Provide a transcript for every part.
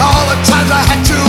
all the times I had to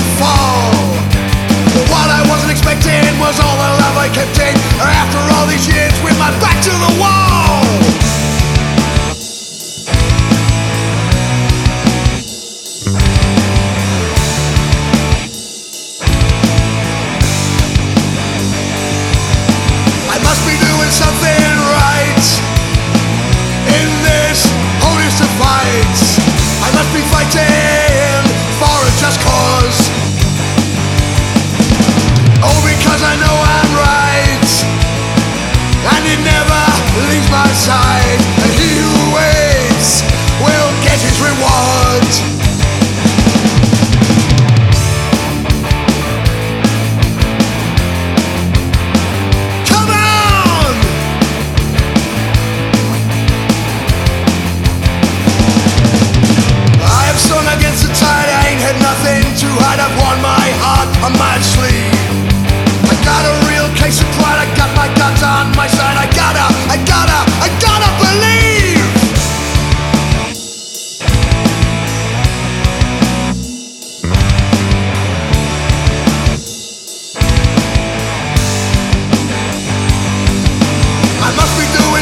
I.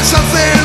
something